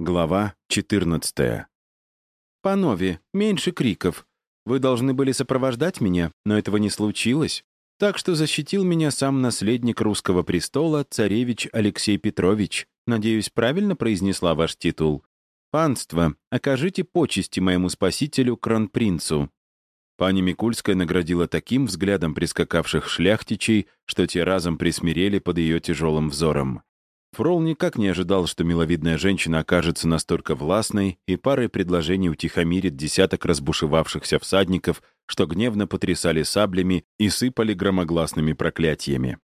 Глава 14. «Панове, меньше криков. Вы должны были сопровождать меня, но этого не случилось. Так что защитил меня сам наследник русского престола, царевич Алексей Петрович. Надеюсь, правильно произнесла ваш титул. Панство, окажите почести моему спасителю, кронпринцу». Пани Микульская наградила таким взглядом прискакавших шляхтичей, что те разом присмирели под ее тяжелым взором. Фрол никак не ожидал, что миловидная женщина окажется настолько властной и парой предложений утихомирит десяток разбушевавшихся всадников, что гневно потрясали саблями и сыпали громогласными проклятиями.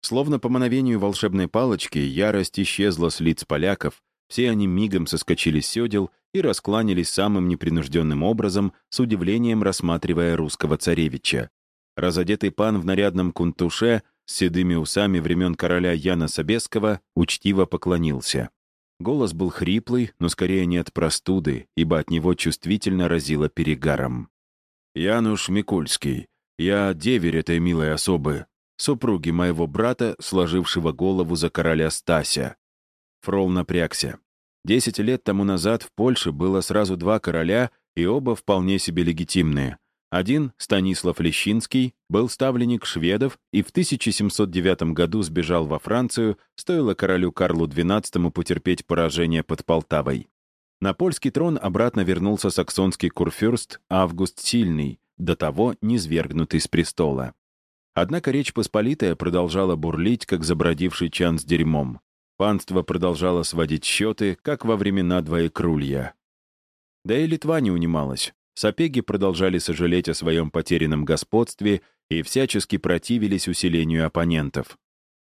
Словно по мановению волшебной палочки, ярость исчезла с лиц поляков, все они мигом соскочили с седел и раскланялись самым непринужденным образом, с удивлением рассматривая русского царевича. Разодетый пан в нарядном кунтуше — с седыми усами времен короля Яна Собеского, учтиво поклонился. Голос был хриплый, но скорее не от простуды, ибо от него чувствительно разило перегаром. «Януш Микульский, я деверь этой милой особы, супруги моего брата, сложившего голову за короля Стася». Фрол напрягся. Десять лет тому назад в Польше было сразу два короля, и оба вполне себе легитимные — один, Станислав Лещинский, был ставленник шведов и в 1709 году сбежал во Францию, стоило королю Карлу XII потерпеть поражение под Полтавой. На польский трон обратно вернулся саксонский курфюрст Август Сильный, до того низвергнутый с престола. Однако Речь Посполитая продолжала бурлить, как забродивший чан с дерьмом. Панство продолжало сводить счеты, как во времена двоекрулья. Да и Литва не унималась. Сапеги продолжали сожалеть о своем потерянном господстве и всячески противились усилению оппонентов.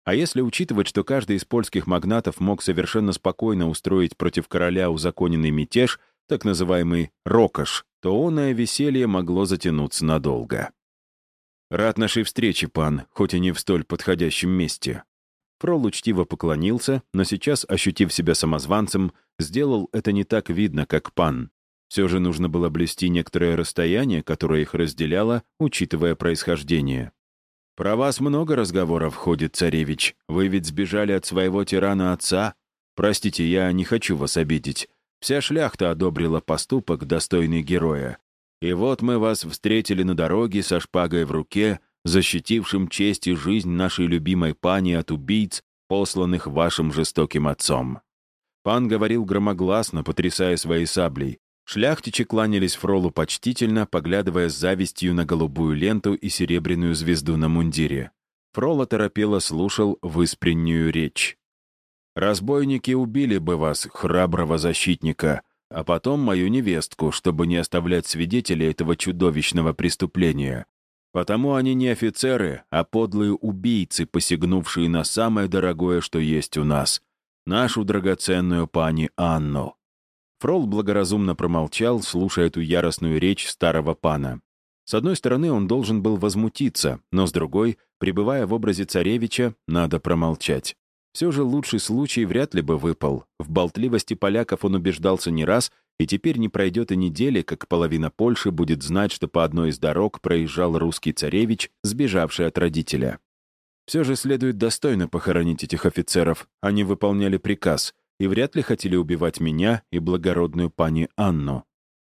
А если учитывать, что каждый из польских магнатов мог совершенно спокойно устроить против короля узаконенный мятеж, так называемый «рокош», то оное веселье могло затянуться надолго. «Рад нашей встрече, пан, хоть и не в столь подходящем месте». Фрол учтиво поклонился, но сейчас, ощутив себя самозванцем, сделал это не так видно, как пан. Все же нужно было блюсти некоторое расстояние, которое их разделяло, учитывая происхождение. «Про вас много разговоров ходит, царевич. Вы ведь сбежали от своего тирана отца. Простите, я не хочу вас обидеть. Вся шляхта одобрила поступок, достойный героя. И вот мы вас встретили на дороге со шпагой в руке, защитившим честь и жизнь нашей любимой пани от убийц, посланных вашим жестоким отцом». Пан говорил громогласно, потрясая своей саблей. Шляхтичи кланялись Фролу почтительно, поглядывая с завистью на голубую ленту и серебряную звезду на мундире. Фрол торопело слушал выспреннюю речь. «Разбойники убили бы вас, храброго защитника, а потом мою невестку, чтобы не оставлять свидетелей этого чудовищного преступления. Потому они не офицеры, а подлые убийцы, посягнувшие на самое дорогое, что есть у нас — нашу драгоценную пани Анну». Фрол благоразумно промолчал, слушая эту яростную речь старого пана. С одной стороны, он должен был возмутиться, но с другой, пребывая в образе царевича, надо промолчать. Все же лучший случай вряд ли бы выпал. В болтливости поляков он убеждался не раз, и теперь не пройдет и недели, как половина Польши будет знать, что по одной из дорог проезжал русский царевич, сбежавший от родителя. Все же следует достойно похоронить этих офицеров. Они выполняли приказ — и вряд ли хотели убивать меня и благородную пани Анну.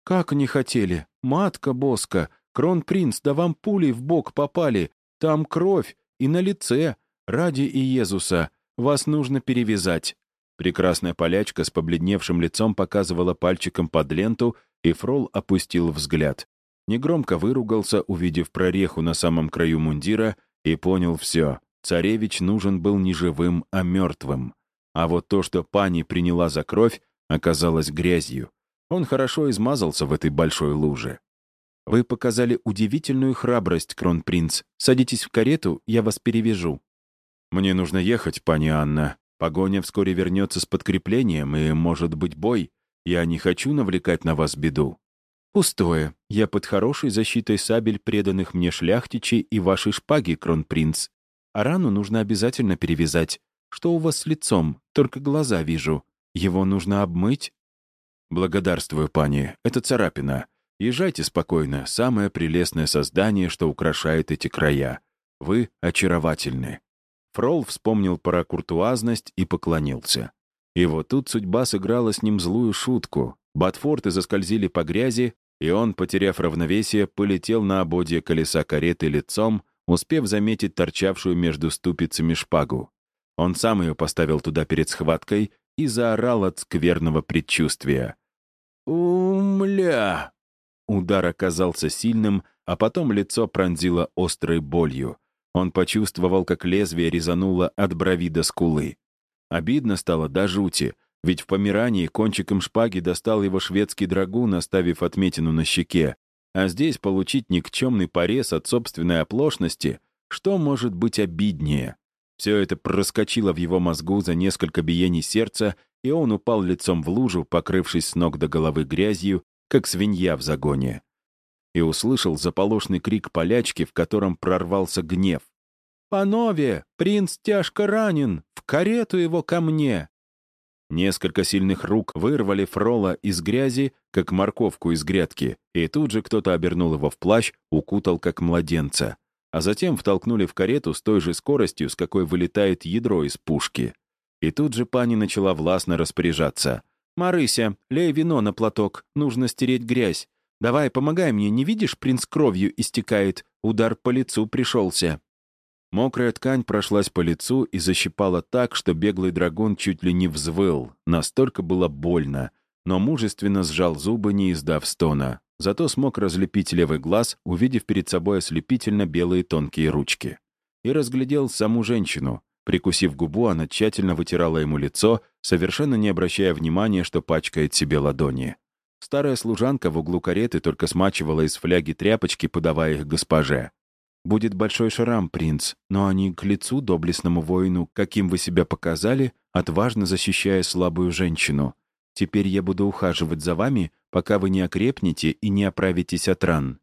«Как не хотели? Матка Боска, кронпринц, да вам пули в бок попали, там кровь и на лице. Ради Иезуса, вас нужно перевязать». Прекрасная полячка с побледневшим лицом показывала пальчиком под ленту, и Фрол опустил взгляд. Негромко выругался, увидев прореху на самом краю мундира, и понял все. Царевич нужен был не живым, а мертвым. А вот то, что пани приняла за кровь, оказалось грязью. Он хорошо измазался в этой большой луже. «Вы показали удивительную храбрость, кронпринц. Садитесь в карету, я вас перевяжу». «Мне нужно ехать, пани Анна. Погоня вскоре вернется с подкреплением, и, может быть, бой. Я не хочу навлекать на вас беду». «Пустое. Я под хорошей защитой сабель преданных мне шляхтичей и вашей шпаги, кронпринц. А рану нужно обязательно перевязать. Что у вас с лицом? Только глаза вижу. Его нужно обмыть?» «Благодарствую, пани. Это царапина. Езжайте спокойно. Самое прелестное создание, что украшает эти края. Вы очаровательны». Фрол вспомнил про куртуазность и поклонился. И вот тут судьба сыграла с ним злую шутку. Батфорты заскользили по грязи, и он, потеряв равновесие, полетел на ободье колеса кареты лицом, успев заметить торчавшую между ступицами шпагу. Он сам ее поставил туда перед схваткой и заорал от скверного предчувствия. «Умля!» Удар оказался сильным, а потом лицо пронзило острой болью. Он почувствовал, как лезвие резануло от брови до скулы. Обидно стало до жути, ведь в Померании кончиком шпаги достал его шведский драгун, оставив отметину на щеке. А здесь получить никчемный порез от собственной оплошности, что может быть обиднее? Все это проскочило в его мозгу за несколько биений сердца, и он упал лицом в лужу, покрывшись с ног до головы грязью, как свинья в загоне. И услышал заполошный крик полячки, в котором прорвался гнев. «Панове, принц тяжко ранен! В карету его ко мне!» Несколько сильных рук вырвали Фрола из грязи, как морковку из грядки, и тут же кто-то обернул его в плащ, укутал как младенца. А затем втолкнули в карету с той же скоростью, с какой вылетает ядро из пушки. И тут же пани начала властно распоряжаться. «Марыся, лей вино на платок, нужно стереть грязь. Давай, помогай мне, не видишь, принц кровью истекает, удар по лицу пришелся». Мокрая ткань прошлась по лицу и защипала так, что беглый драгун чуть ли не взвыл. Настолько было больно, но мужественно сжал зубы, не издав стона. Зато смог разлепить левый глаз, увидев перед собой ослепительно белые тонкие ручки. И разглядел саму женщину. Прикусив губу, она тщательно вытирала ему лицо, совершенно не обращая внимания, что пачкает себе ладони. Старая служанка в углу кареты только смачивала из фляги тряпочки, подавая их госпоже. Будет большой шрам, принц, но они к лицу доблестному воину, каким вы себя показали, отважно защищая слабую женщину. Теперь я буду ухаживать за вами, пока вы не окрепнете и не оправитесь от ран.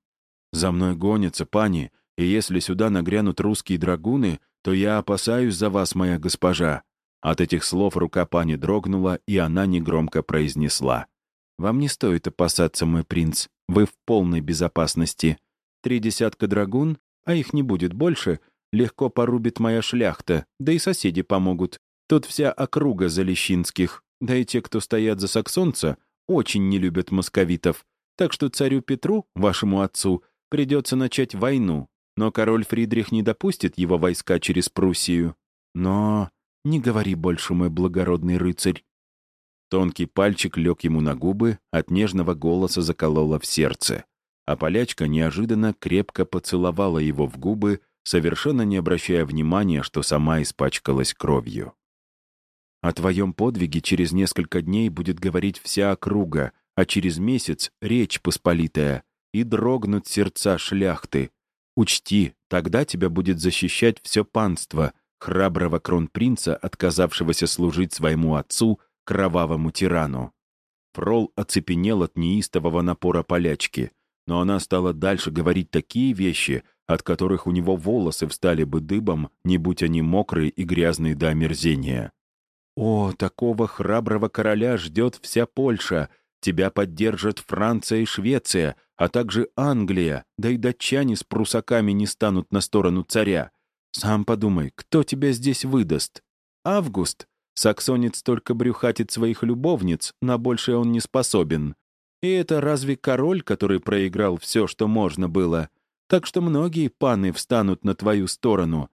За мной гонятся, пани, и если сюда нагрянут русские драгуны, то я опасаюсь за вас, моя госпожа». От этих слов рука пани дрогнула, и она негромко произнесла. «Вам не стоит опасаться, мой принц. Вы в полной безопасности. Три десятка драгун а их не будет больше, легко порубит моя шляхта, да и соседи помогут. Тут вся округа Залещинских, да и те, кто стоят за саксонца, очень не любят московитов. Так что царю Петру, вашему отцу, придется начать войну. Но король Фридрих не допустит его войска через Пруссию. Но не говори больше, мой благородный рыцарь. Тонкий пальчик лег ему на губы, от нежного голоса закололо в сердце а полячка неожиданно крепко поцеловала его в губы, совершенно не обращая внимания, что сама испачкалась кровью. «О твоем подвиге через несколько дней будет говорить вся округа, а через месяц — речь посполитая, и дрогнут сердца шляхты. Учти, тогда тебя будет защищать все панство, храброго кронпринца, отказавшегося служить своему отцу, кровавому тирану». Фрол оцепенел от неистового напора полячки — но она стала дальше говорить такие вещи, от которых у него волосы встали бы дыбом, не будь они мокрые и грязные до омерзения. «О, такого храброго короля ждет вся Польша. Тебя поддержат Франция и Швеция, а также Англия, да и датчане с прусаками не станут на сторону царя. Сам подумай, кто тебя здесь выдаст? Август? Саксонец только брюхатит своих любовниц, на большее он не способен. И это разве король, который проиграл все, что можно было? Так что многие паны встанут на твою сторону.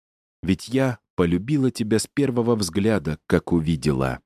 Ведь я полюбила тебя с первого взгляда, как увидела.